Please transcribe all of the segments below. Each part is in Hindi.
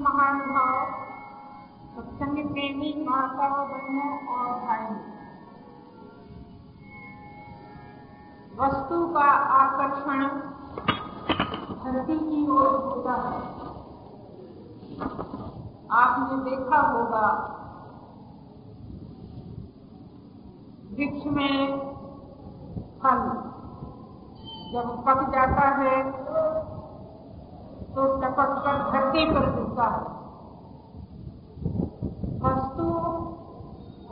महानुभाव, सत्संग प्रेमी माताओं बहनों और भाई। वस्तु का आकर्षण धरती की ओर होता है। आपने देखा होगा, वृक्ष में फल जब पक जाता है तो टपक कर धरती पर गिरता है। वस्तु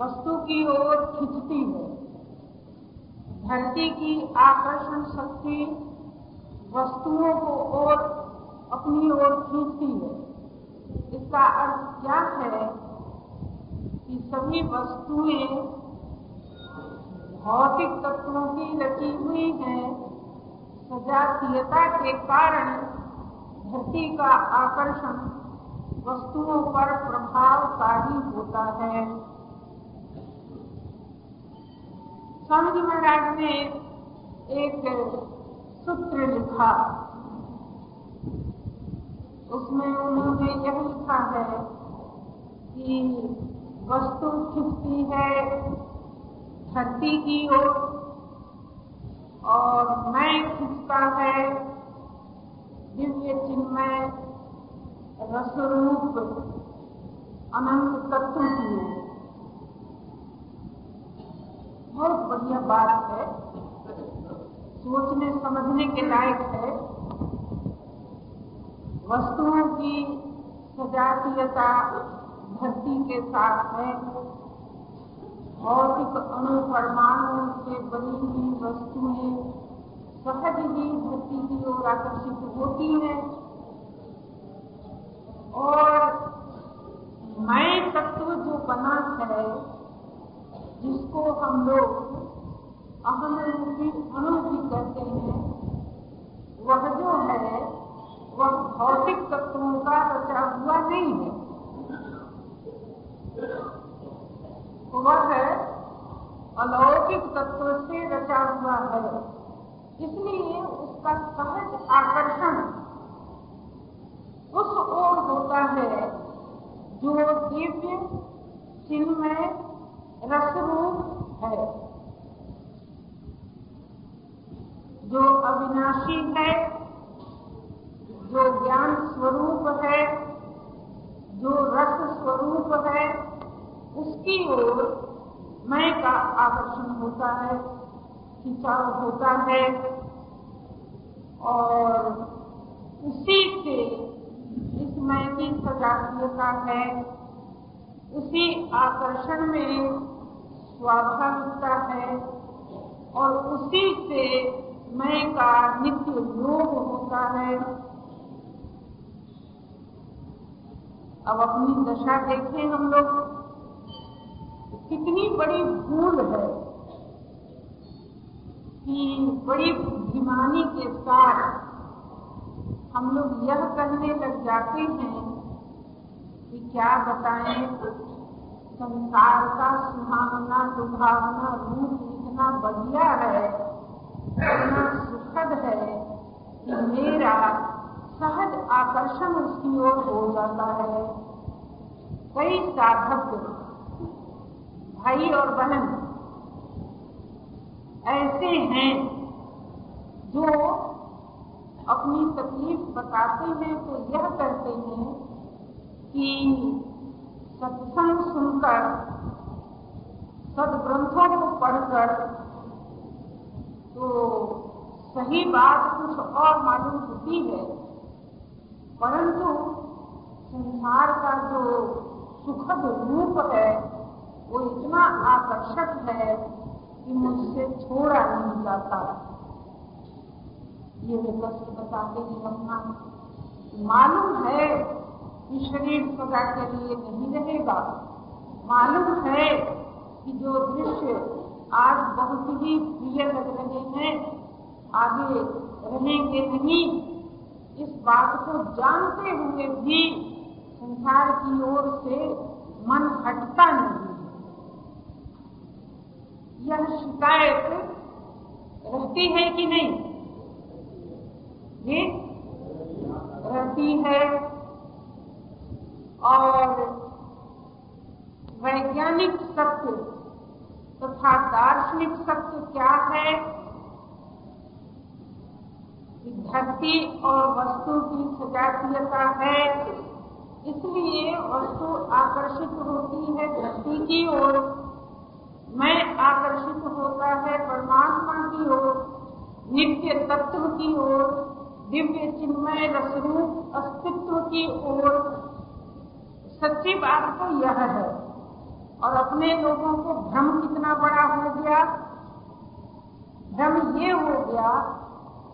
वस्तु की ओर खिंचती है। धरती की आकर्षण शक्ति वस्तुओं को और अपनी ओर खींचती है। इसका अर्थ क्या है कि सभी वस्तुएँ भौतिक तत्वों की रची हुई हैं। सजातीयता के कारण धरती का आकर्षण वस्तुओं पर प्रभावकारी होता है। स्वामी महाराज ने एक सूत्र लिखा। उसमें उन्होंने यह लिखा है कि वस्तु खिंचती है धरती की ओर और मैं खिंचता है दिव्य चिन्मय रसरूप अनंत तत्व की ओर बहुत बढ़िया बात है। सोचने, समझने के लायक है। वस्तुओं की सजातीयता धरती के साथ है। भौतिक अणु परमाणु से बनी हुई वस्तुएँ सहज ही धरती की ओर आकर्षित होती है। और मैं तत्व जो बना है, जिसको हम लोग अहम रूपी अणु भी कहते हैं, वह जो है, वह भौतिक तत्वों का रचा हुआ नहीं है। वह अलौकिक तत्व से रचा हुआ है। इसलिए उसका सहज आकर्षण उस ओर होता है जो दिव्य, चिन्मय, रसरूप है। जो अविनाशी है, जो ज्ञान स्वरूप है, जो रस स्वरूप है, उसकी ओर मैं का आकर्षण होता है। खिंचाव होता है और उसी से इस मैं की सजातीयता है। उसी आकर्षण में स्वाभाविकता है और उसी से मैं का नित्य योग होता है। अब अपनी दशा देखें हम लोग, कितनी बड़ी भूल है। कि बड़ी बुद्धिमानी के साथ हम लोग यह कहने लग जाते हैं कि क्या बताएँ, संसार का सुहावना दुभावना रूप इतना बढ़िया है, इतना सुखद है कि मेरा सहज आकर्षण उसकी ओर हो जाता है। कई साधक भाई और बहन ऐसे हैं जो अपनी तकलीफ़ बताते हैं तो यह कहते हैं कि सत्संग सुनकर, सदग्रंथों को पढ़कर तो सही बात कुछ और मालूम होती है। परंतु संसार का जो सुखद रूप है, वो इतना आकर्षक है कि मुझसे छोड़ा नहीं जाता। ये वे कष्ट बताते हैं अपना। मालूम है कि शरीर सदा के लिए नहीं रहेगा। मालूम है कि जो दृश्य आज बहुत ही प्रिय लग रहे हैं, आगे रहेंगे नहीं। इस बात को जानते हुए भी संसार की ओर से मन हटता नहीं। यह शिकायत रहती है कि नहीं? ये रहती है। और वैज्ञानिक सत्य तथा दार्शनिक सत्य क्या है? धरती और वस्तु की सजातीयता है। इसलिए वस्तु आकर्षित होती है धरती की ओर। मैं आकर्षित होता है, परमात्मा की ओर, नित्य तत्व की ओर, दिव्य चिन्मय रसरूप अस्तित्व की ओर। सच्ची बात तो यह है। और अपने लोगों को भ्रम कितना बड़ा हो गया? भ्रम ये हो गया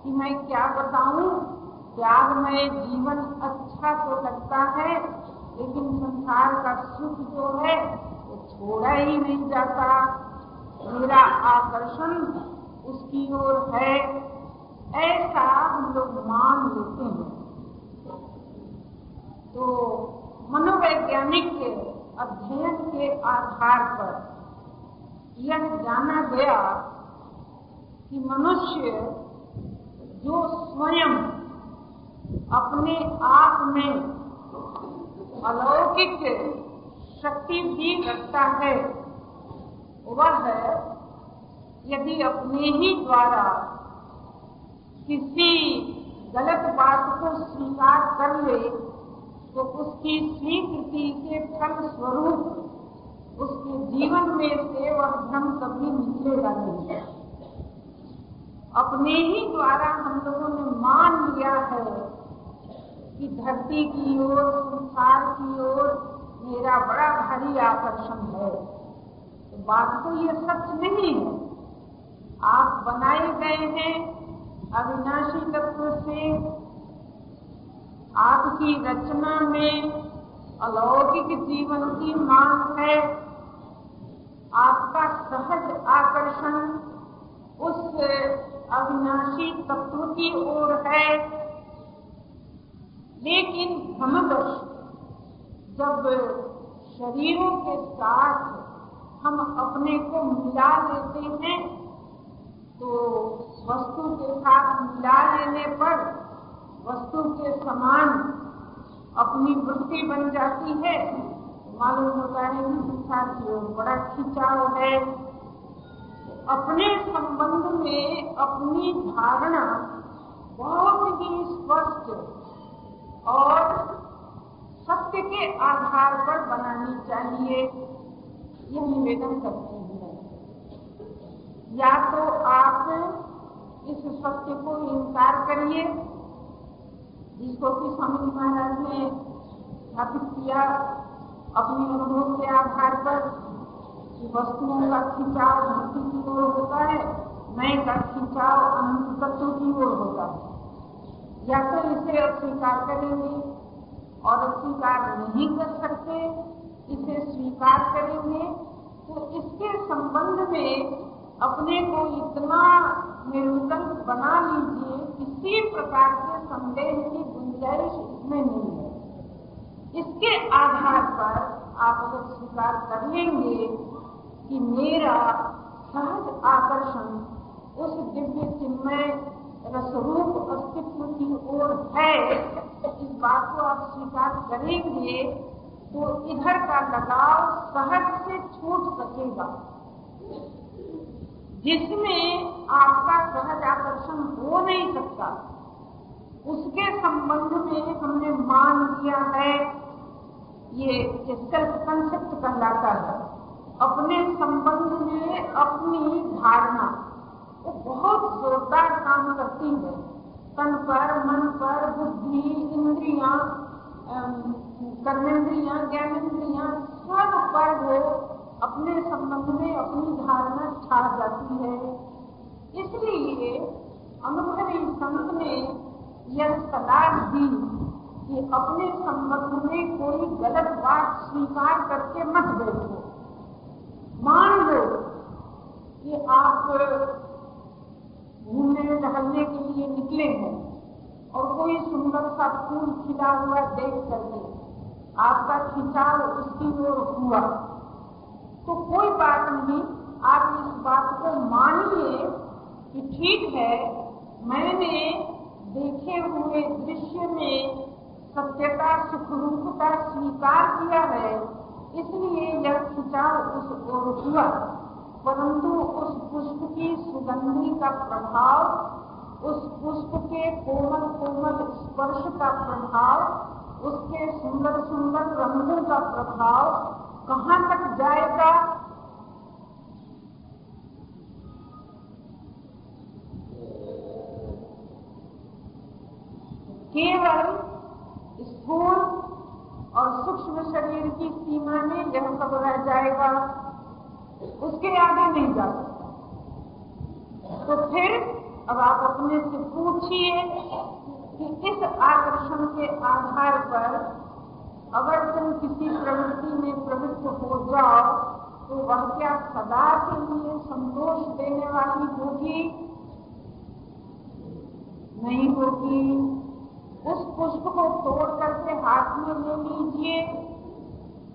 कि मैं क्या बताऊँ? त्यागमय जीवन अच्छा तो लगता है, लेकिन संसार का सुख जो है छोड़ा ही नहीं जाता। मेरा आकर्षण उसकी ओर है। ऐसा हम लोग मान लेते हैं। तो मनोवैज्ञानिक के अध्ययन के आधार पर यह जाना गया कि मनुष्य जो स्वयं अपने आप में अलौकिक शक्ति भी रखता है। वह यदि अपने ही द्वारा किसी गलत बात को स्वीकार कर ले तो उसकी स्वीकृति के फल स्वरूप उसके जीवन में से वह भ्रम कभी निकलेगा नहीं। अपने ही द्वारा हम लोगों ने मान लिया है कि धरती की ओर, संसार की ओर मेरा बड़ा भारी आकर्षण है। तो बात तो ये सच नहीं है। आप बनाए गए हैं अविनाशी तत्व से। आपकी रचना में अलौकिक जीवन की मांग है। आपका सहज आकर्षण उस अविनाशी तत्व की ओर है। लेकिन भ्रमवश जब शरीरों के साथ हम अपने को मिला लेते हैं तो वस्तु के साथ मिला लेने पर वस्तु के समान अपनी वृत्ति बन जाती है। मालूम होता है कि संसार की ओर बड़ा खिंचाव है। अपने संबंध में अपनी धारणा बहुत ही स्पष्ट और सत्य के आधार पर बनानी चाहिए। यह निवेदन करते हैं। या तो आप इस सत्य को इंकार करिए, जिसको कि स्वामी महाराज ने स्थापित किया अपने अनुभव के आधार पर, कि वस्तुओं का खिंचाव धरती की ओर होता है, नए का खिंचाव अनंत तत्व की ओर होता है। या तो इसे अस्वीकार करेंगे और स्वीकार नहीं कर सकते, इसे स्वीकार करेंगे तो इसके संबंध में अपने को इतना निर्विकल्प बना लीजिए, किसी प्रकार के संदेह की गुंजाइश इसमें नहीं है। इसके आधार पर आप अगर स्वीकार कर लेंगे कि मेरा सहज आकर्षण, उस दिव्य चिन्मय रसरूप अस्तित्व की ओर है। इस बात को आप स्वीकार करेंगे तो इधर का लगाव सहज से छूट सकेगा। जिसमें आपका सहज आकर्षण हो नहीं सकता, उसके संबंध में हमने मान लिया है। ये सेल्फ कंसेप्ट कहलाता है। अपने संबंध में अपनी धारणा। वो बहुत जोरदार काम करती है। तन पर, मन पर, बुद्धि, इंद्रिया कर्मेंद्रिया ज्ञानेन्द्रिया सब पर वो अपने संबंध में, अपनी धारणा छा जाती है। इसलिए अनुभवी संत ने यह सलाह दी कि अपने संबंध में कोई गलत बात स्वीकार करके मत बैठो। मान लो कि आप टहलने के लिए निकले हैं और कोई सुंदर सा फूल खिला हुआ देख करके आपका खिंचाव उसकी ओर हुआ। तो कोई बात नहीं, आप इस बात को मानिए कि ठीक है, मैंने देखे हुए दृश्य में सत्यता, सुखरूपता स्वीकार किया है, इसलिए यह खिंचाव उस ओर हुआ। परंतु उस पुष्प की सुगंधि का प्रभाव उस पुष्प के कोमल कोमल स्पर्श का प्रभाव, उसके सुंदर सुंदर रंगों का प्रभाव कहाँ तक जाएगा? केवल स्थूल और सूक्ष्म शरीर की सीमा में यह सब रह जाएगा। उसके आगे नहीं जा सकता। तो फिर अब आप अपने से पूछिए कि इस आकर्षण के आधार पर अगर तुम किसी प्रवृत्ति में प्रवृत्त हो जाओ तो वह क्या सदा के लिए संतोष देने वाली होगी? नहीं होगी। उस पुष्प को तोड़ करके हाथ में ले लीजिए।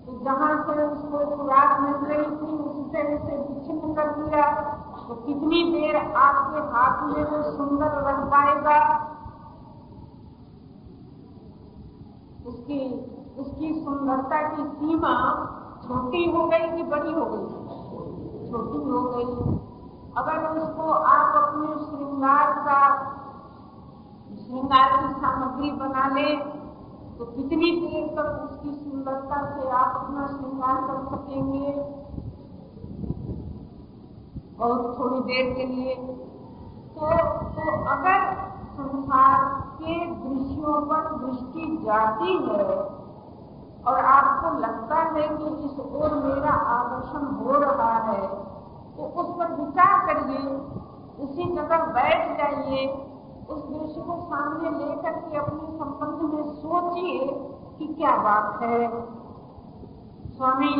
तो जहाँ से उसको खुराक मिल रही थी, उसी तरह से विच्छिन्न कर दिया। तो कितनी देर आपके हाथ में वो सुंदर रह पाएगा उसकी उसकी सुंदरता की सीमा छोटी हो गई कि बड़ी हो गई? छोटी हो गई। अगर उसको आप अपने श्रृंगार का, श्रृंगार की सामग्री बना ले तो कितनी देर तक उसकी सुंदरता से आप अपना श्रृंगार कर सकेंगे? और थोड़ी देर के लिए। तो तो अगर संसार के दृश्यों पर दृष्टि जाती है और आपको लगता है कि इस ओर मेरा आकर्षण हो रहा है तो उस पर विचार करिए। उसी जगह बैठ जाइए। उस दृश्य को सामने लेकर के अपने संबंध में सोचिए कि क्या बात है। स्वामी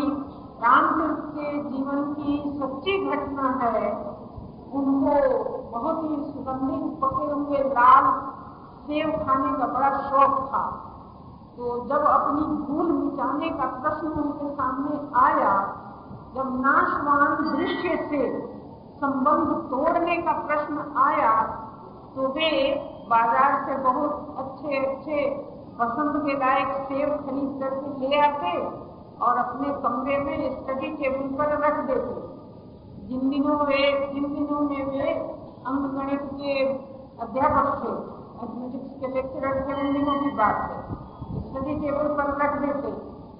रामचंद्र के जीवन की सच्ची घटना है, उनको बहुत ही सुगंधित पके हुए लाल सेव खाने का बड़ा शौक था। तो जब अपनी भूल मिटाने का प्रश्न उनके सामने आया, जब नाशवान दृश्य से संबंध तोड़ने का प्रश्न आया तो वे बाज़ार से बहुत अच्छे अच्छे पसंद के लायक सेब खरीद करके ले आते। और अपने कमरे में स्टडी टेबल पर रख देते जिन दिनों वे, जिन दिनों में वे अंक गणित के अध्यापक थे मैथमेटिक्स के लेक्चरर थे, उन दिनों की बात है। स्टडी टेबल पर रख देते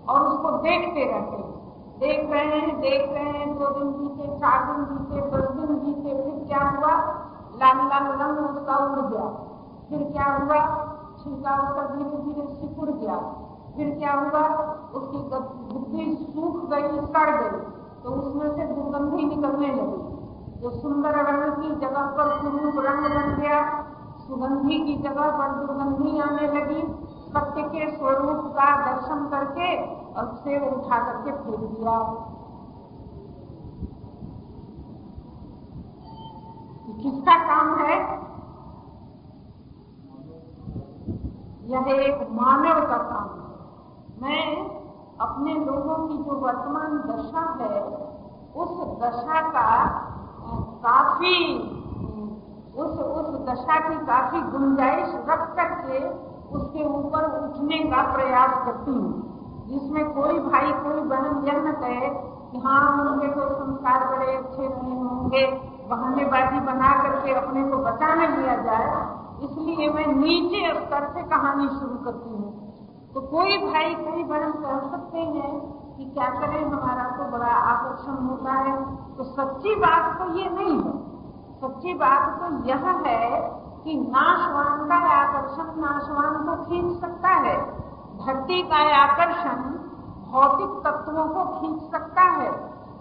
और उसको देखते रहते। देख रहे हैं, देख रहे हैं, दो दिन बीते, चार दिन बीते, दस दिन बीते, फिर क्या हुआ? लाल लाल रंग उसका उड़ गया। फिर क्या हुआ? छिलका उसका धीरे धीरे सिकुड़ गया। फिर क्या हुआ? उसकी बुद्धि सूख गई, सड़ गई। तो उसमें से दुर्गंधी निकलने लगी। जो सुंदर रंग की जगह पर सुरूप रंग बन गया। सुगंधी की जगह पर दुर्गंधी आने लगी। सत्य के स्वरूप का दर्शन करके और सेव उठा करके फेंक दिया। किसका काम है? यह एक मानव का काम। है मैं अपने लोगों की जो वर्तमान दशा है, उस दशा का काफ़ी उस उस दशा की काफ़ी गुंजाइश रख करके उसके ऊपर उठने का प्रयास करती हूँ। जिसमें कोई भाई, कोई बहन यह न कहे कि हाँ उनके तो संस्कार बड़े अच्छे नहीं होंगे, बहानेबाजी बना करके अपने को बचा न लिया जाए। इसलिए मैं नीचे स्तर से कहानी शुरू करती हूँ। तो कोई भाई, कोई बहन कह सकते हैं कि क्या करें, हमारा तो बड़ा आकर्षण होता है। तो सच्ची बात तो ये नहीं है। सच्ची बात तो यह है कि नाशवान का आकर्षण नाशवान को खींच सकता है। धरती का आकर्षण भौतिक तत्वों को खींच सकता है।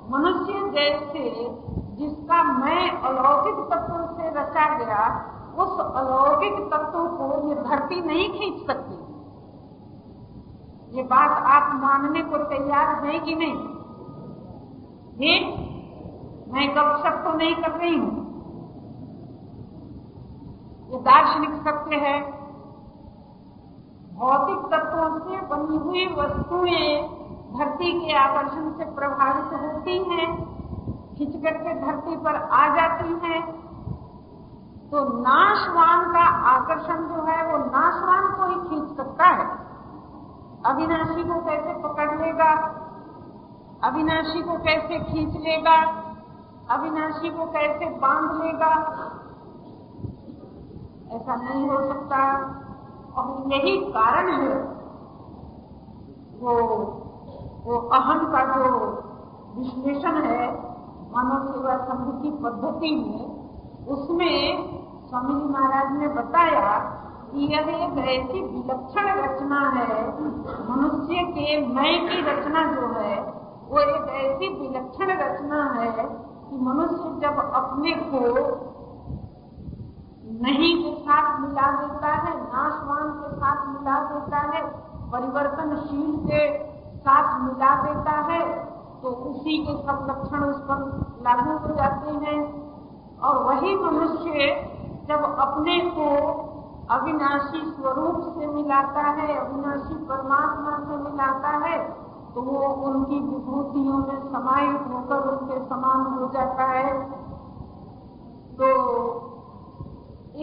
मनुष्य जैसे जिसका मैं अलौकिक तत्व से रचा गया, उस अलौकिक तत्व को ये धरती नहीं खींच सकती। ये बात आप मानने को तैयार हैं कि नहीं? ये मैं गपशप तो नहीं कर रही हूँ। ये दार्शनिक सत्य है। भौतिक तत्वों से बनी हुई वस्तुएँ धरती के आकर्षण से प्रभावित होती हैं खिंच करके धरती पर आ जाती हैं। तो नाशवान का आकर्षण जो है, वो नाशवान को ही खींच सकता है। अविनाशी को कैसे पकड़ लेगा? अविनाशी को कैसे खींच लेगा? अविनाशी को कैसे बाँध लेगा? ऐसा नहीं हो सकता। और यही कारण है। वो वो अहम का जो विश्लेषण है, मानव सेवा संघ की पद्धति में, उसमें स्वामी जी महाराज ने बताया यह एक ऐसी विलक्षण रचना है। मनुष्य के मैं की रचना जो है, वो एक ऐसी विलक्षण रचना है कि मनुष्य जब अपने को नहीं के साथ मिला देता है, नाशवान के साथ मिला देता है, परिवर्तनशील के साथ मिला देता है तो उसी के सब लक्षण उस पर लागू हो जाते हैं। और वही मनुष्य जब अपने को अविनाशी स्वरूप से मिलाता है, अविनाशी परमात्मा से मिलाता है तो वो उनकी विभूतियों में समाहित होकर उनके समान हो जाता है। तो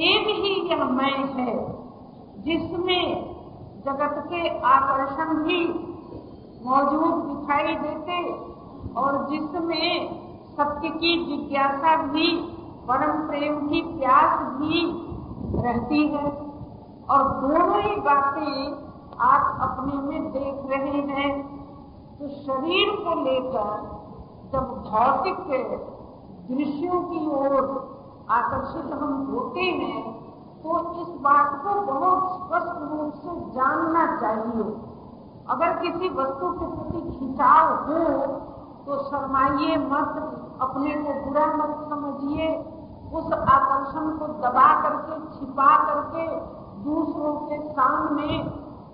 एक ही यह मैं है, जिसमें जगत के आकर्षण भी मौजूद दिखाई देते और जिसमें सत्य की जिज्ञासा भी, परम प्रेम की प्यास भी रहती है। और दोनों ही बातें आप अपने में देख रहे हैं। तो शरीर को लेकर जब भौतिक दृश्यों की ओर आकर्षित हम होते हैं तो इस बात को बहुत स्पष्ट रूप से जानना चाहिए। अगर किसी वस्तु के प्रति खिंचाव हो तो शर्माइए मत, अपने को बुरा मत समझिए। उस आकर्षण को दबा करके, छिपा करके दूसरों के सामने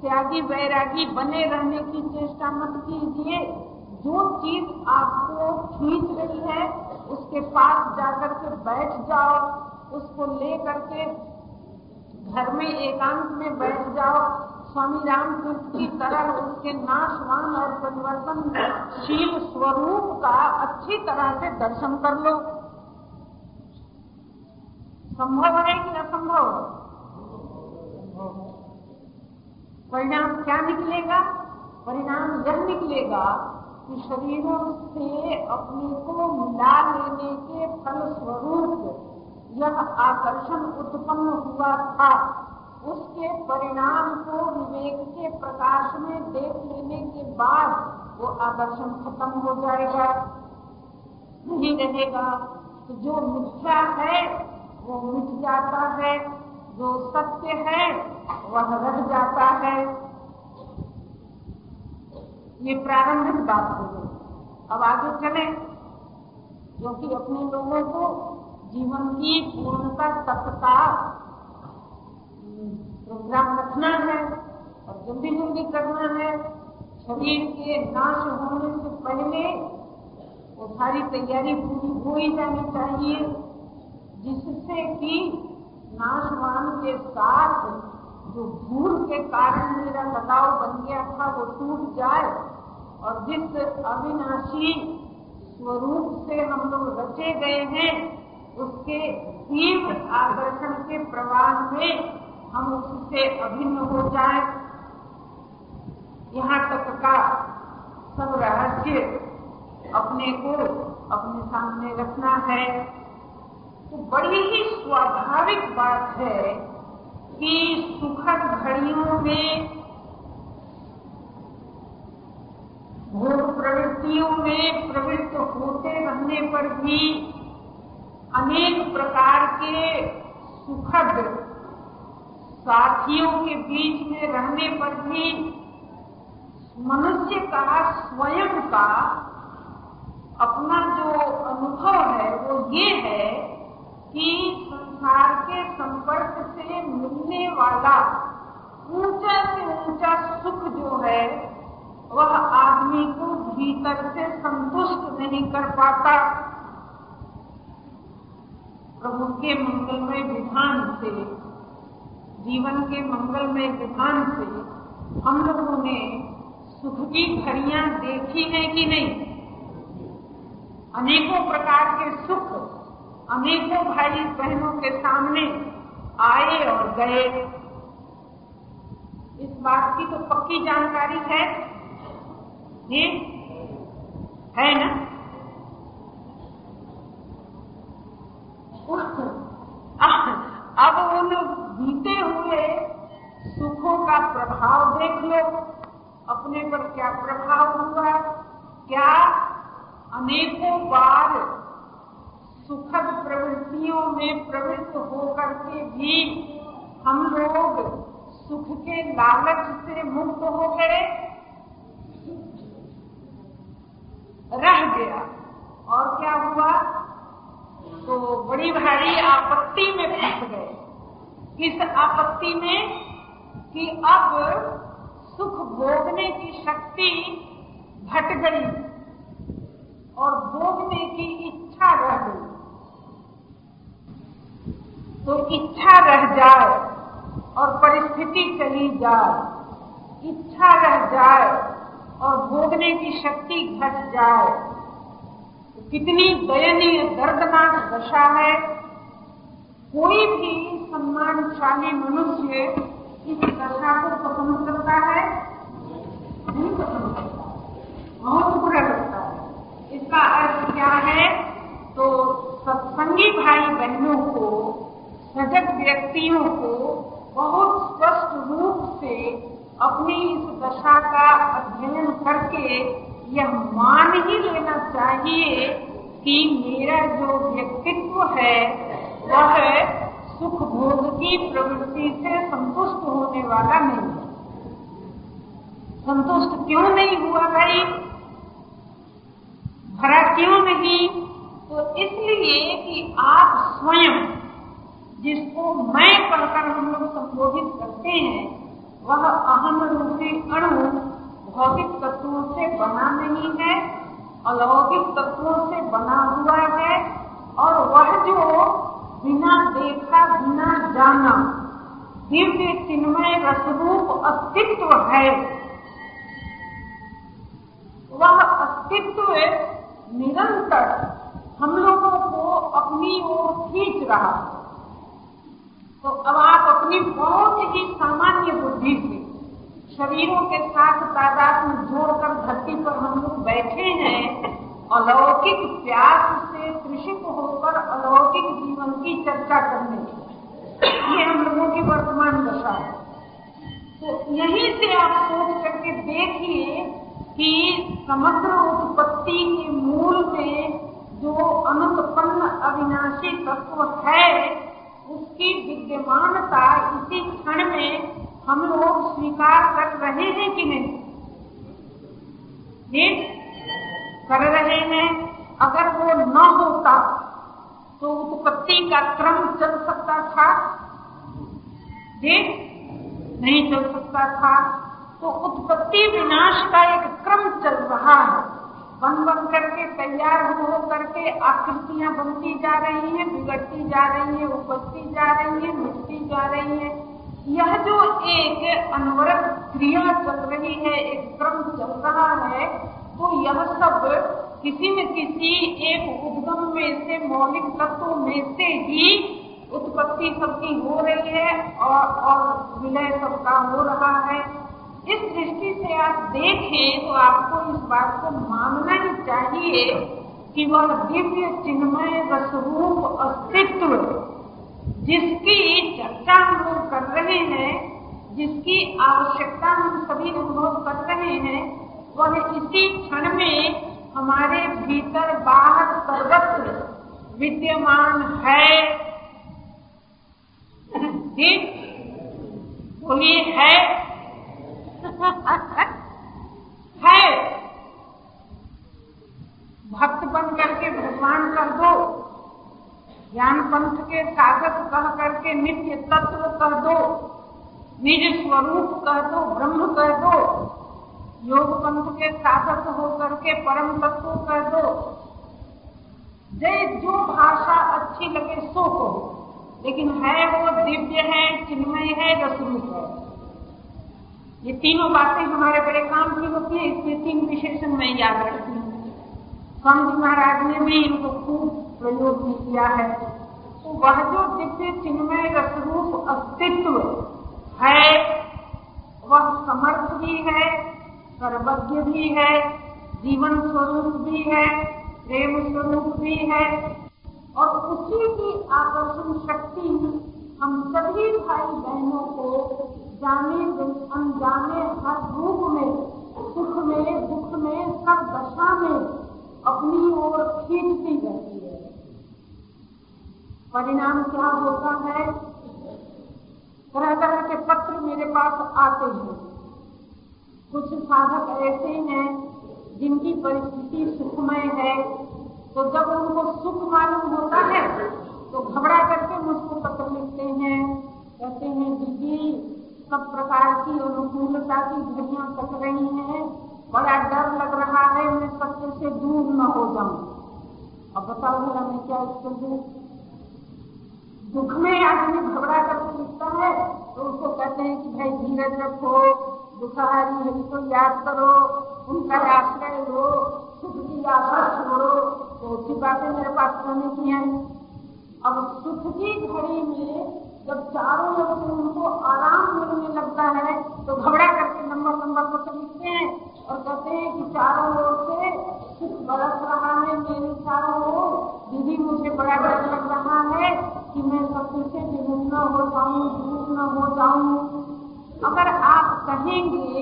त्यागी वैरागी बने रहने की चेष्टा मत कीजिए। जो चीज़ आपको खींच रही है, उसके पास जाकर के बैठ जाओ। उसको ले करके घर में एकांत में बैठ जाओ। स्वामी रामकृष्ण की तरह उसके नाशवान और परिवर्तनशील स्वरूप का अच्छी तरह से दर्शन कर लो। संभव है कि असंभव परिणाम क्या निकलेगा? परिणाम यह निकलेगा कि शरीरों से अपने को मिला लेने के फल स्वरूप यह आकर्षण उत्पन्न हुआ था। उसके परिणाम को विवेक के प्रकाश में देख लेने के बाद वो आकर्षण खत्म हो जाएगा। नहीं रहेगा तो जो मिथ्या है है, जो सत्य है, वह रह जाता है। ये प्रारंभिक बात हो गई। अब आगे चले क्योंकि अपने लोगों को जीवन की पूर्णता तत्काल प्रोग्राम रखना है और जल्दी जल्दी करना है, शरीर के नाश होने से पहले वो सारी तैयारी पूरी हो ही जानी चाहिए, जिससे कि नाशवान के साथ जो भूल के कारण मेरा लगाव बन गया था, वो टूट जाए और जिस अविनाशी स्वरूप से हम लोग रचे गए हैं, उसके तीव्र आकर्षण के प्रवाह में हम उससे अभिन्न हो जाए। यहाँ तक का सब रहस्य अपने को अपने सामने रखना है। तो बड़ी ही स्वाभाविक बात है कि सुखद घड़ियों में भोग प्रवृत्तियों में प्रवृत्त होते रहने पर भी अनेक प्रकार के सुखद साथियों के बीच में रहने पर भी मनुष्य का स्वयं का अपना जो अनुभव है, वो ये है कि संसार के संपर्क से मिलने वाला ऊँचा से ऊँचा सुख जो है, वह आदमी को भीतर से संतुष्ट नहीं कर पाता। प्रभु के मंगलमय विधान से, जीवन के मंगलमय विधान से हम लोगों ने सुख की घड़ियाँ देखी है कि नहीं? अनेकों प्रकार के सुख अनेकों भाई बहनों के सामने आए और गए। इस बात की तो पक्की जानकारी है। ये है ना? अब उन बीते हुए सुखों का प्रभाव देख लो। अपने पर क्या प्रभाव हुआ? क्या अनेकों बार सुखद प्रवृत्तियों में प्रवृत्त होकर के भी हम लोग सुख के लालच से मुक्त हो गए। रह गया। और क्या हुआ? तो बड़ी भारी आपत्ति में फंस गए। इस आपत्ति में कि अब सुख भोगने की शक्ति घट गई और भोगने की इच्छा रह गई। तो इच्छा रह जाए और परिस्थिति चली जाए। इच्छा रह जाए और भोगने की शक्ति घट जाए। तो कितनी दयनीय, दर्दनाक दशा है। कोई भी सम्मानशाली मनुष्य इस दशा को पसंद करता है? नहीं पसंद करता। बहुत बुरा लगता है। इसका अर्थ क्या है? तो सत्संगी भाई बहनों को सजग व्यक्तियों को बहुत स्पष्ट रूप से अपनी इस दशा का अध्ययन करके यह मान ही लेना चाहिए कि मेरा जो व्यक्तित्व है, वह सुख भोग की प्रवृत्ति से संतुष्ट होने वाला नहीं संतुष्ट क्यों नहीं हुआ भाई? भरा क्यों नहीं? तो इसलिए कि आप स्वयं जिसको मैं कहकर हम लोग संबोधित करते हैं, वह अहम रूपी अणु भौतिक तत्वों से बना नहीं है, अलौकिक तत्वों से बना हुआ है, और वह जो बिना देखा, बिना जाना, दिव्य चिन्मय रसरूप अस्तित्व है, वह अस्तित्व निरंतर हम लोगों को अपनी ओर खींच रहा है। तो अब आप अपनी बहुत ही सामान्य बुद्धि से शरीरों के साथ तादाद में जोड़कर धरती पर हम लोग बैठे हैं, अलौकिक प्यास से कृषिक होकर अलौकिक जीवन की चर्चा करने ये हम लोगों की वर्तमान दशा है। तो यहीं से आप सोच करके देखिए कि समग्र उत्पत्ति के मूल में जो अनुत्पन्न अविनाशी तत्व है उसकी विद्यमानता इसी क्षण में हम लोग स्वीकार कर रहे हैं कि नहीं? जी कर रहे हैं। अगर वो न होता तो उत्पत्ति का क्रम चल सकता था। जी नहीं चल सकता था। तो उत्पत्ति विनाश का एक क्रम चल रहा है। बन बन करके, तैयार हो हो करके आकृतियाँ बनती जा रही हैं, बिगड़ती जा रही हैं, उपजती जा रही हैं, मिटती जा रही हैं। यह जो एक अनवरत क्रिया चल रही है, एक क्रम चल रहा है तो यह सब किसी न किसी एक उद्गम में से, मौलिक तत्व में से ही उत्पत्ति सबकी हो रही है और और विलय सबका हो रहा है। इस दृष्टि से आप देखें तो आपको इस बात को मानना ही चाहिए कि वह दिव्य चिन्मय रसरूप अस्तित्व जिसकी चर्चा हम लोग कर रहे हैं, जिसकी आवश्यकता हम सभी अनुभव कर रहे हैं, वह इसी क्षण में हमारे भीतर बाहर सर्वत्र विद्यमान है। जी, बोलिए, है। है। भक्त बन करके भगवान कर दो। ज्ञान पंथ के कागज़ कह करके नित्य तत्व कह दो। निज स्वरूप कह दो, ब्रह्म कह दो। योग पंथ के साधक हो करके परम तत्व कह दो। जय जो भाषा अच्छी लगे सो को लेकिन है वो दिव्य है, चिन्मय है रसरूप है। ये तीनों बातें हमारे बड़े काम की होती है, इसलिए तीन विशेषण मैं याद रखती हूँ। स्वामी महाराज ने भी इनको खूब प्रयोग भी किया है। तो वह जो दिव्य चिन्मय रसरूप अस्तित्व है, वह समर्थ भी है, सर्वज्ञ भी है, जीवन स्वरूप भी है, प्रेम स्वरूप भी है, और उसी की आकर्षण शक्ति हम सभी भाई बहनों को जाने अनजाने हर रूप में, सुख में, दुख में, सब दशा में अपनी ओर खींचती रहती है। परिणाम क्या होता है? तरह तरह के पत्र मेरे पास आते हैं। कुछ साधक ऐसे हैं जिनकी परिस्थिति सुखमय है। तो जब उनको सुख मालूम होता है तो घबरा करके मुझको पत्र लिखते हैं। कहते हैं, दीदी सब प्रकार की अनुकूलता की घड़ियाँ कट रही हैं। बड़ा डर लग रहा है, मैं सत्य से दूर न हो जाऊँ। अब बताओ मेरा मैं क्या उत्तर दू? दुख में आदमी घबरा करके लिखता है तो उसको कहते हैं कि भाई धीरज रखो दुखारी हरि को याद करो, उनका आश्रय लो, सुख की आशा छोड़ो तो उसी बातें मेरे पास कहने की हैं। अब सुख की घड़ी में जब चारों ओर से उनको आराम मिलने लगता है तो घबरा करके नंबर नंबर पत्र लिखते हैं और कहते हैं कि चारों ओर से सुख बरस रहा है, मेरे चारों ओर। दीदी, मुझे बड़ा डर लग रहा है कि मैं सत्य से विमुख हो जाऊँ दूर न हो जाऊँ। अगर आप कहेंगे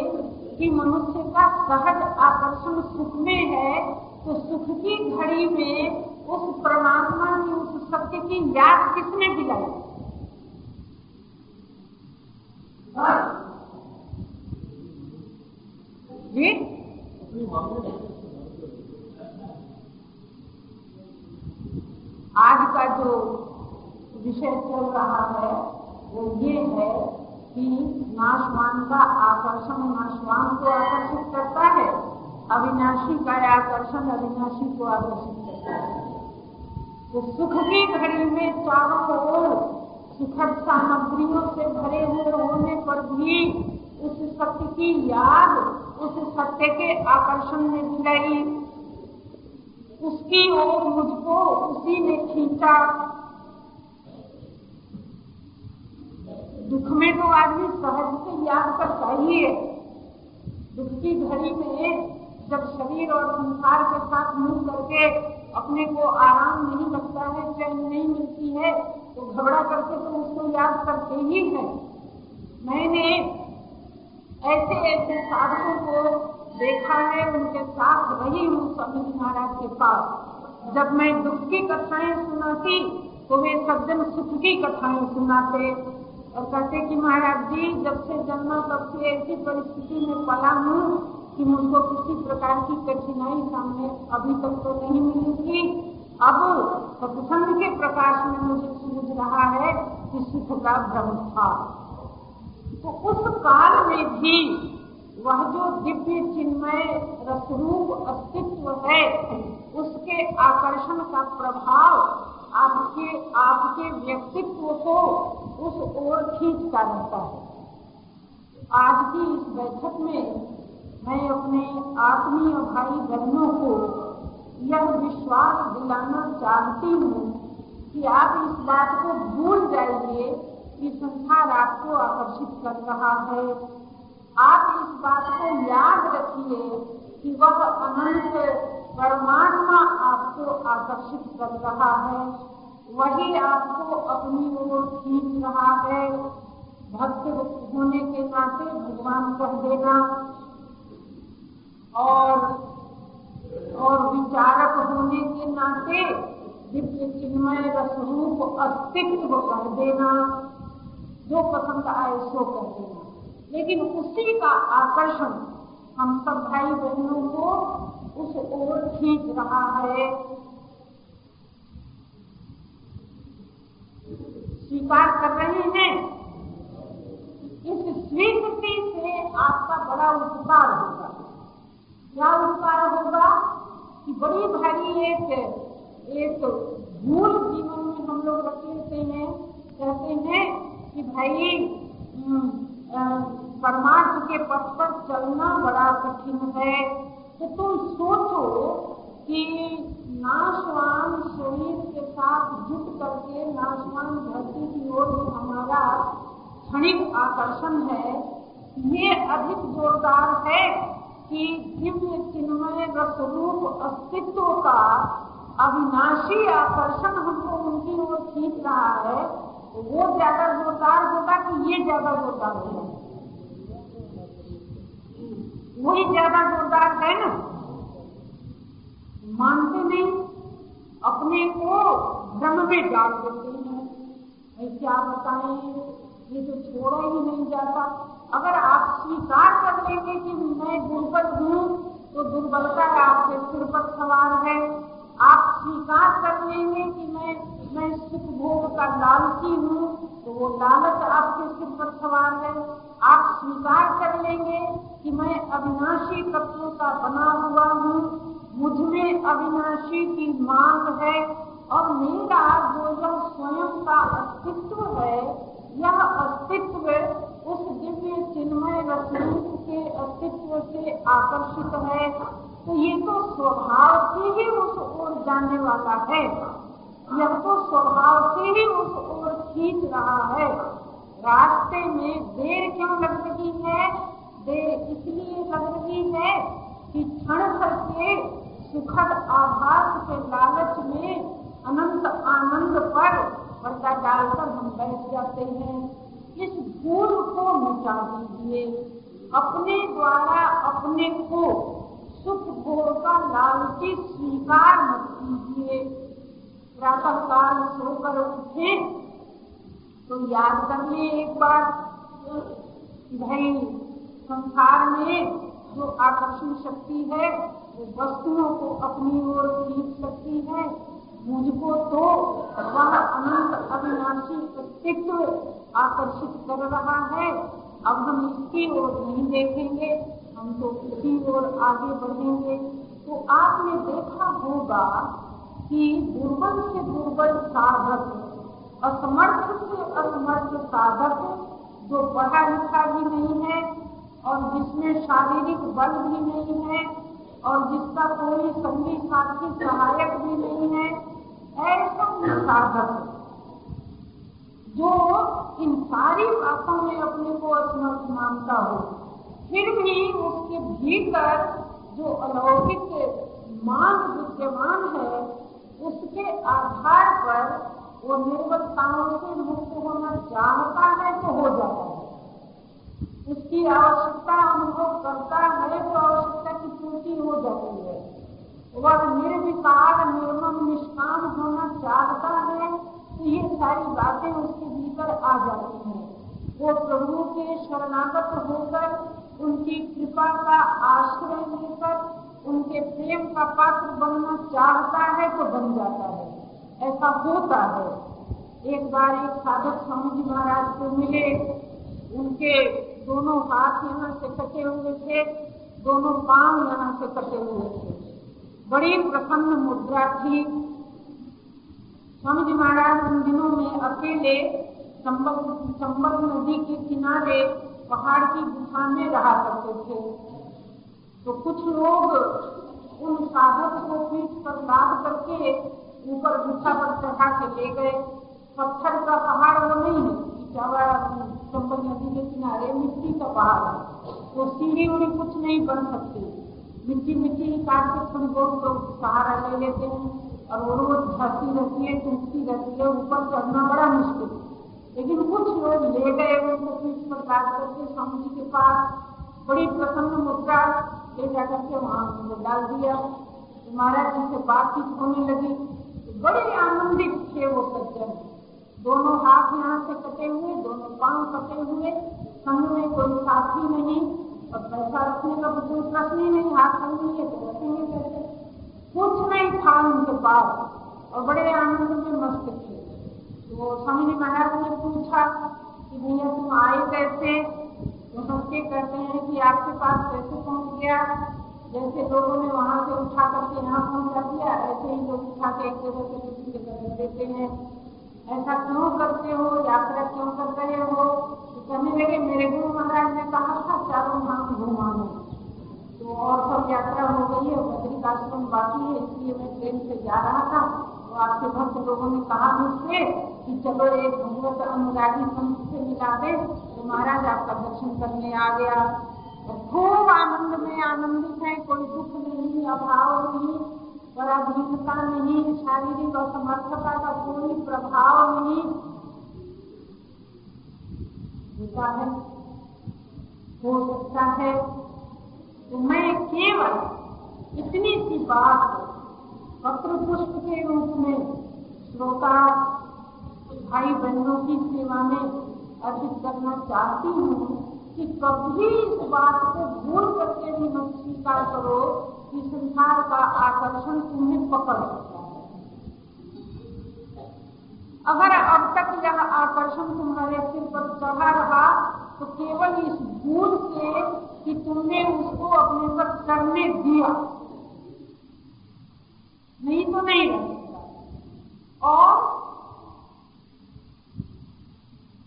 कि मनुष्य का सहज आकर्षण सुख में है तो सुख की घड़ी में उस परमात्मा की, उस सत्य की याद किसने दिलाई? आज का जो विषय चल रहा है, वो ये है कि नाशवान का आकर्षण नाशवान को आकर्षित करता है, अविनाशी का आकर्षण अविनाशी को आकर्षित करता है। तो सुख की घड़ी में चारों ओर सुखद सामग्रियों से भरे हुए होने पर भी उस सत्य की याद, उस सत्य के आकर्षण में दिलाई उसकी ओर मुझको उसी ने खींचा। दुख में तो आदमी सहज से याद करता ही है दुख की घड़ी में जब शरीर और संसार के साथ मिल करके अपने को आराम नहीं लगता है, चैन नहीं मिलती है तो घबरा करके तो उसको याद करते ही है। मैंने ऐसे ऐसे साधकों को देखा है, उनके साथ रही हूँ स्वामी महाराज के पास। जब मैं दुख की कथाएँ सुनाती तो वे सज्जन सुख की कथाएँ सुनाते और कहते कि महाराज जी, जब से जन्मा, तब से ऐसी परिस्थिति में पला हूँ कि मुझको किसी प्रकार की कठिनाई सामने अभी तक तो नहीं मिली थी। अब सत्संग के प्रकाश में मुझे सूझ रहा है कि सुख का भ्रम था तो उस काल में भी वह जो दिव्य चिन्मय रसरूप अस्तित्व है, उसके आकर्षण का प्रभाव आपके आपके व्यक्तित्व को उस ओर खींचता रहता है। आज की इस बैठक में मैं अपने आत्मीय भाई बहनों को यह विश्वास दिलाना चाहती हूँ कि आप इस बात को भूल जाइए कि संसार आपको आकर्षित कर रहा है। आप इस बात को याद रखिए कि वह अनंत परमात्मा आपको आकर्षित कर रहा है। वही आपको अपनी ओर खींच रहा है। भक्त होने के नाते भगवान कह देना। और और विचारक होने के नाते दिव्य चिन्मय रसरूप अस्तित्व कर देना। जो पसंद आए सो कर देना। लेकिन उसी का आकर्षण हम सब भाई बहनों को उस ओर खींच रहा है। स्वीकार कर रहे हैं। इस स्वीकृति से आपका बड़ा उपकार होगा क्या उपकार होगा कि बड़ी भारी एक एक भूल जीवन में हम लोग रख लेते हैं। कहते हैं कि भाई परमार्थ के पथ पर चलना बड़ा कठिन है। तो तुम सोचो कि नाशवान शरीर के साथ जुट करके नाशवान धरती की ओर हमारा क्षणिक आकर्षण है, ये अधिक जोरदार है। कि दिव्य चिन्मय रसरूप अस्तित्व का अविनाशी आकर्षण हमको उनकी ओर खींच रहा है, वो ज़्यादा जोरदार होगा कि ये ज़्यादा जोरदार होगा वही ज़्यादा जोरदार है ना? मानते नहीं, अपने को भ्रम में डाल देते हैं। क्या बताएँ, ये तो छोड़ा ही नहीं जाता। अगर आप स्वीकार कर लेंगे कि मैं दुर्बल हूँ तो दुर्बलता आपके सिर पर सवार है। आप स्वीकार कर लेंगे कि मैं मैं सुख भोग का लालची हूँ तो वो लालच आपके सिर पर सवार है। आप स्वीकार कर लेंगे कि मैं अविनाशी तत्वों का बना हुआ हूँ। मुझमें अविनाशी की मांग है और मेरा जो यह स्वयं का अस्तित्व है, यह अस्तित्व उस दिव्य चिन्मय रसरूप के अस्तित्व से आकर्षित है तो ये तो स्वभाव से ही उस ओर जाने वाला है। यह तो स्वभाव से ही उस ओर खींच रहा है। रास्ते में देर क्यों लग रही है? देर इसलिए लग रही है कि क्षण भर के सुखद आभास के लालच में अनंत आनंद पर पर्दा डालकर हम बैठ जाते हैं। इस भूल को मिटा दीजिए, अपने द्वारा अपने को सुख भोग का लालची स्वीकार मत कीजिए। प्रातः काल सोकर उठे तो याद कर ले एक बार, भाई संसार में जो आकर्षण शक्ति है, वो वस्तुओं को अपनी ओर खींच सकती है। मुझको तो वह अनंत अविनाशी अस्तित्व आकर्षित कर रहा है। अब हम इसकी ओर नहीं देखेंगे, हम तो उसी ओर आगे बढ़ेंगे। तो आपने देखा होगा कि दुर्बल से दुर्बल साधक असमर्थ से असमर्थ साधक जो पढ़ा लिखा भी नहीं है और जिसमें शारीरिक बल भी नहीं है और जिसका कोई संगी साथी सहायक भी नहीं है। ऐसा साधक जो इन सारी बातों में अपने को असमर्थ मानता हो, फिर भी उसके भीतर जो अलौकिक मान विद्यमान है, उसके आधार पर वो निर्बलताओं से मुक्त होना चाहता है तो हो जाता है। उसकी आवश्यकता अनुभव करता है तो आवश्यकता की पूर्ति हो जाती है। वह निर्विकार, निर्मम, निष्काम होना चाहता है तो ये सारी बातें उसके भीतर आ जाती हैं। वो प्रभु के शरणागत होकर, उनकी कृपा का आश्रय लेकर, उनके प्रेम का पात्र बनना चाहता है तो बन जाता है। ऐसा होता है। एक बार एक साधक स्वामी जी महाराज को मिले। उनके दोनों हाथ यहाँ से कटे हुए थे, दोनों पाँव यहाँ से कटे हुए थे। बड़ी प्रसन्न मुद्रा थी। स्वामी महाराज उन दिनों में अकेले चंबल नदी के किनारे पहाड़ की गुफा में रहा करते थे। तो कुछ लोग उन साधक को पीठ पर लाद करके ऊपर गुफा पर चढ़ा के ले गए। पत्थर का पहाड़ वो नहीं है चंबल नदी के किनारे मिट्टी का पहाड़ है। तो सीढ़ी उड़ी कुछ नहीं बन सकती। मिट्टी मिट्टी काट के थोड़ी तो सहारा ले लेते हैं। और वो रोज धरती रहती है, टूटती रहती है, ऊपर चढ़ना बड़ा मुश्किल लेकिन कुछ लोग ले गए उनको पीठ पर काट करके स्वामी जी के पास बड़ी प्रसन्न मुद्रा ले जाकर के वहाँ उनको डाल दिया। तो महाराज जी से बातचीत होने लगी। तो बड़े आनंदित थे वो सज्जन दोनों हाथ यहाँ से कटे हुए, दोनों पाँव कटे हुए। संग में कोई साथी नहीं। और पैसा रखने का प्रश्न ही नहीं हाथ नहीं है तो रखेंगे कैसे कुछ नहीं था उनके पास, और बड़े आनंद में मस्त थे। तो स्वामी जी महाराज ने पूछा कि भैया, तुम आए कैसे? तो सबके कहते हैं कि आपके पास कैसे पहुँच गया? जैसे लोगों ने वहाँ से उठा करके यहाँ पहुँचा दिया, ऐसे ही लोग उठा के एक जगह से दूसरी जगह देते हैं। ऐसा क्यों करते हो यात्रा क्यों कर रहे हो तो कहने लगे, मेरे गुरु महाराज ने कहा था, चारों धाम घुमाने तो और सब यात्रा हो गई है बद्रिक आश्रम बाकी है, इसलिए मैं ट्रेन से जा रहा था। तो आपके भक्त लोगों ने कहा मुझसे कि चलो एक भगवत अनुरागी संत से मिला दे तो महाराज आपका दर्शन करने आ गया। खूब आनंद में आनंदित है, कोई दुख नहीं, अभाव नहीं, पराधीनता नहीं, शारीरिक असमर्थता का कोई प्रभाव नहीं। होता है, हो सकता है तो मैं केवल इतनी सी बात पत्र पुष्प के रूप में श्रोता भाई बहनों की सेवा में अर्पित करना चाहती हूँ कि कभी इस बात को भूल करके भी मत स्वीकार करो कि संसार का आकर्षण तुम्हें पकड़ सकता है अगर अब तक यह आकर्षण तुम्हारे सिर पर चढ़ा रहा तो केवल इस भूल से कि तुमने उसको अपने पर करने दिया। नहीं तो नहीं और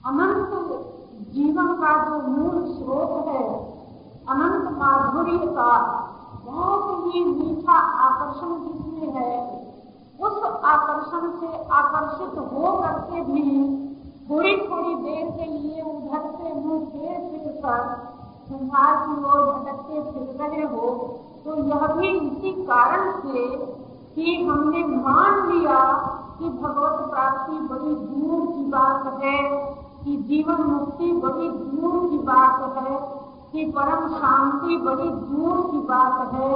अनंत जीवन का जो मूल स्रोत है, अनंत माधुर्य का, बहुत ही मीठा आकर्षण जिसमें है आकर्षण से आकर्षित हो करके भी थोड़ी थोड़ी देर के लिए उधर से मुँह फेर फिर कर संसार की ओर भटकते फिर रहे हो तो यह भी इसी कारण से कि हमने मान लिया कि भगवत प्राप्ति बड़ी दूर की बात है, कि जीवन मुक्ति बड़ी दूर की बात है, कि परम शांति बड़ी दूर की बात है,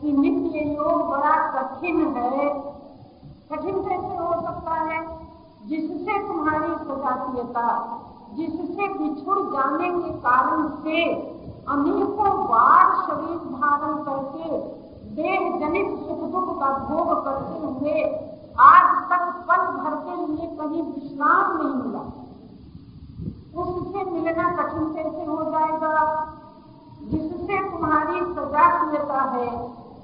कि नित्य योग बड़ा कठिन है कठिन कैसे हो सकता है, जिससे तुम्हारी सजातीयता, जिससे बिछुड़ जाने के कारण से अनेकों बार शरीर धारण करके देह जनित सुख दुख का भोग करते हुए आज तक पल भर के लिए कहीं विश्राम नहीं मिला। उससे मिलना कठिन कैसे हो जाएगा? जिससे तुम्हारी सजातीयता है,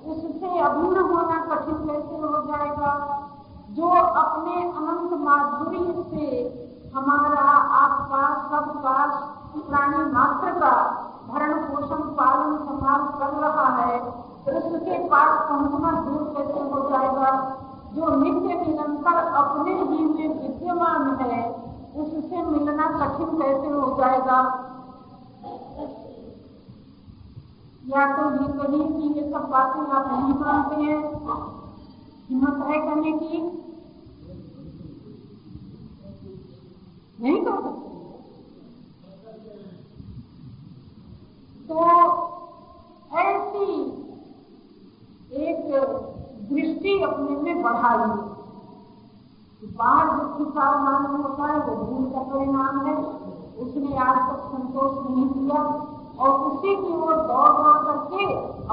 उससे अभिन्न होना कठिन कैसे हो जाएगा? जो अपने अनंत माधुर्य से हमारा आपका सबका प्राणी मात्र का भरण पोषण, पालन संभाल कर रहा है उसके पास पहुँचना दूर कैसे हो जाएगा? जो नित्य निरंतर अपने ही में विद्यमान है, उससे मिलना कठिन कैसे हो जाएगा? या तो ये कहिए कि ये सब बातें आप नहीं मानते हैं? हिम्मत है करने की? नहीं कर सकते। तो ऐसी एक दृष्टि अपने में बढ़ा ली बाहर जो खुशाल मालूम होता है, वो भूल का परिणाम है, उसने आज तक संतोष नहीं किया और उसी की ओर दौड़ दौड़ करके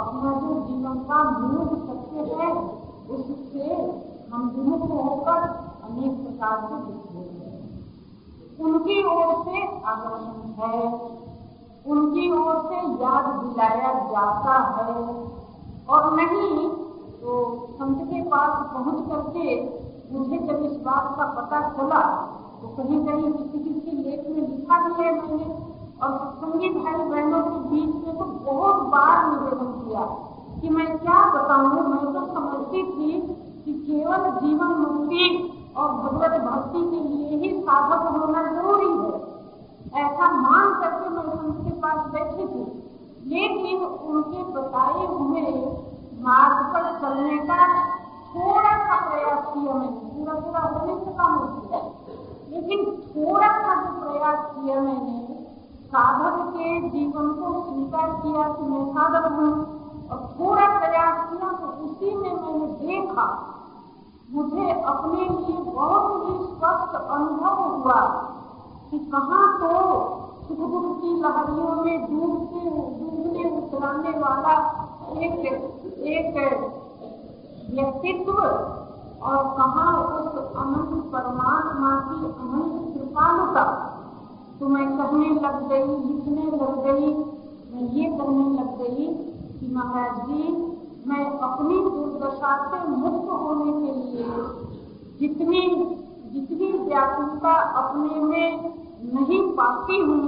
अपना जो जीवन का मूल सत्य है, उससे हम विमुख होकर अनेक प्रकार के दुख हो। उनकी ओर से आकर्षण है। उनकी ओर से याद दिलाया जाता है। और नहीं तो संत के पास पहुँच करके मुझे जब इस बात का पता चला तो कहीं कहीं किसी किसी लेख में लिखा भी है मैंने और सत्संगी भाई बहनों के बीच में तो बहुत बार निवेदन किया कि मैं क्या बताऊँ? मैं तो समझती थी कि केवल जीवन मुक्ति और भगवत भक्ति के लिए ही साधक होना ज़रूरी है। ऐसा मान करके मैं उनके पास बैठी थी। लेकिन उनके बताए हुए मार्ग पर चलने का थोड़ा सा प्रयास किया मैंने। पूरा पूरा हो नहीं सका मुझसे लेकिन थोड़ा सा जो प्रयास किया मैंने, साधक के जीवन को स्वीकार किया कि मैं साधक हूँ। और थोड़ा प्रयास किया तो उसी में मैंने देखा मुझे अपने लिए बहुत ही स्पष्ट अनुभव हुआ कि कहाँ तो सुख दुख की लहरियों में डूबते, डूबने, उतराने वाला एक एक व्यक्तित्व और कहा उस अनंत परमात्मा की अनंत कृपालुता तो मैं कहने लग गई, लिखने लग गई, मैं ये कहने लग गई कि महाराज जी मैं अपनी दुर्दशा से मुक्त होने के लिए जितनी जितनी व्याकुलता अपने में नहीं पाती हूँ,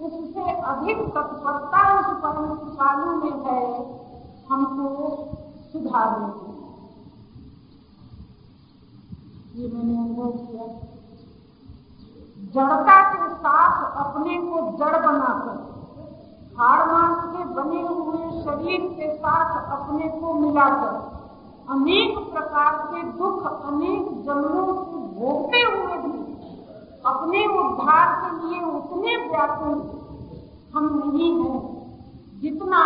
उससे अधिक तत्परता उस परम कृपालु में है, हमको सुधारने की ये मैंने अनुभव किया। जड़ता के साथ अपने को जड़ बनाकर हाड़ मांस के बने हुए शरीर के साथ अपने को मिलाकर, अनेक प्रकार के दुख, अनेक जन्मों से भोगते हुए भी अपने उद्धार के लिए उतने व्याकुल हम नहीं हैं जितना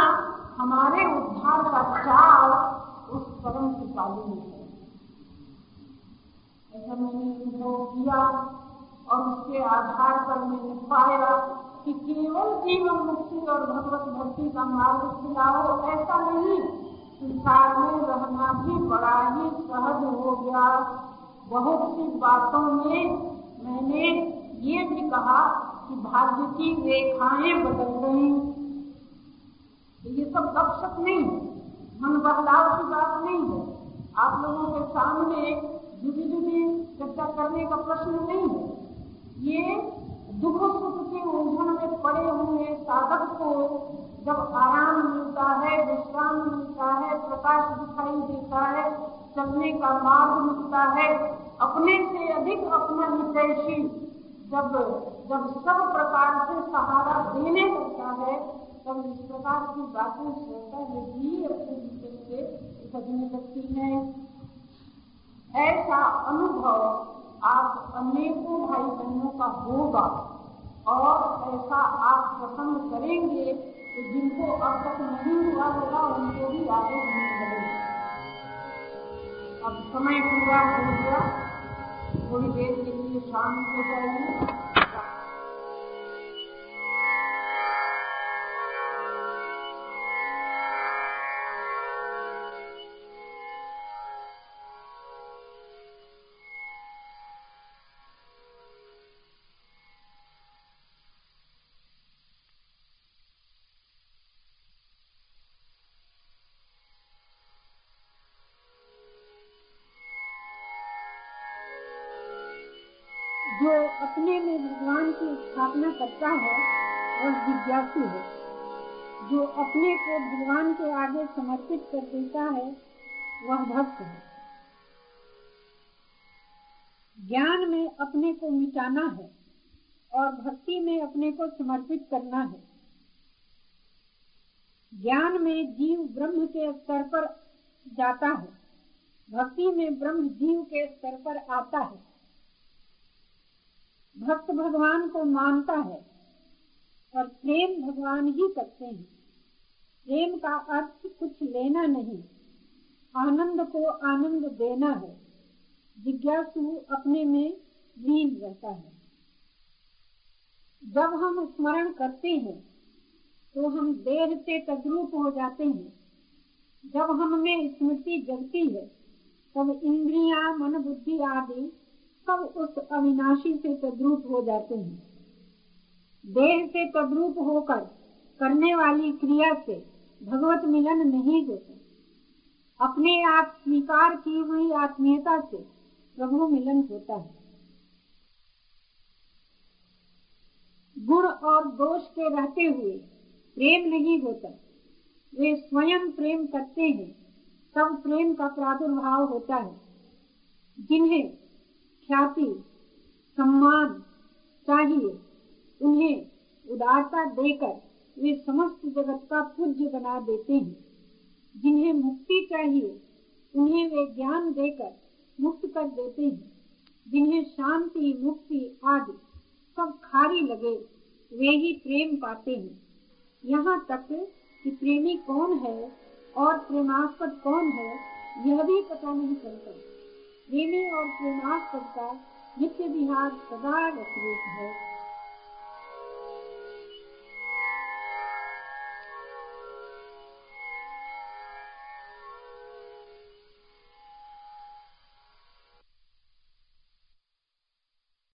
हमारे उद्धार का चाव उस परम कृपालु में ऐसा मैंने अनुभव किया और उसके आधार पर मैंने पाया कि केवल जीवन मुक्ति और भगवत भक्ति का मार्ग खिलाओ ऐसा नहीं संसार में रहना भी बड़ा ही सहज हो गया। बहुत सी बातों में मैंने ये भी कहा कि भाग्य की रेखाएँ बदल गई। ये सब गपशप नहीं, मन बदलाव की बात नहीं है। आप लोगों के सामने जुदी जुदी चर्चा करने का प्रश्न नहीं है। ये दुख सुख के उलझन में पड़े हुए साधक को जब आराम मिलता है विश्राम मिलता है प्रकाश दिखाई देता है चलने का मार्ग मिलता है अपने से अधिक अपना हितैषी जब जब सब प्रकार से सहारा देने लगता है तब इस प्रकार की बातें में भी अपने भीतर से उभरने लगती है ऐसा अनुभव आप अनेकों भाई बहनों का होगा और ऐसा आप पसंद करेंगे तो जिनको अब तक नहीं हुआ होगा उनको भी आगे होने लगेगा अब समय पूरा हो गया। थोड़ी देर के लिए शांत हो जाएगी जो अपने में भगवान की स्थापना करता है, वह जिज्ञासु है। जो अपने को भगवान के आगे समर्पित कर देता है, वह भक्त है। ज्ञान में अपने को मिटाना है और भक्ति में अपने को समर्पित करना है। ज्ञान में जीव ब्रह्म के स्तर पर जाता है। भक्ति में ब्रह्म जीव के स्तर पर आता है। भक्त भगवान को मानता है और प्रेम भगवान ही करते हैं। प्रेम का अर्थ कुछ लेना नहीं, आनंद को आनंद देना है। जिज्ञासु अपने में लीन रहता है। जब हम स्मरण करते हैं तो हम देह से तद्रूप हो जाते हैं। जब हम में स्मृति जगती है, तब इंद्रिया, मन बुद्धि आदि सब उस अविनाशी से तद्रूप हो जाते हैं। देह से तद्रूप होकर करने वाली क्रिया से भगवत मिलन नहीं होता। अपने आप स्वीकार की हुई आत्मीयता से प्रभु मिलन होता है। गुण और दोष के रहते हुए प्रेम नहीं होता। वे स्वयं प्रेम करते हैं, तब प्रेम का प्रादुर्भाव होता है। जिन्हें ख्याति, सम्मान चाहिए। उन्हें उदारता देकर वे समस्त जगत का पूज्य बना देते हैं। जिन्हें मुक्ति चाहिए, उन्हें वे ज्ञान देकर मुक्त कर देते हैं। जिन्हें शांति, मुक्ति आदि सब खारी लगे, वे ही प्रेम पाते हैं। यहाँ तक कि प्रेमी कौन है और प्रेमास्पद कौन है, यह भी पता नहीं चलता। और प्रेमास्पद सबका नित्य विहार सदा व्यतीत है।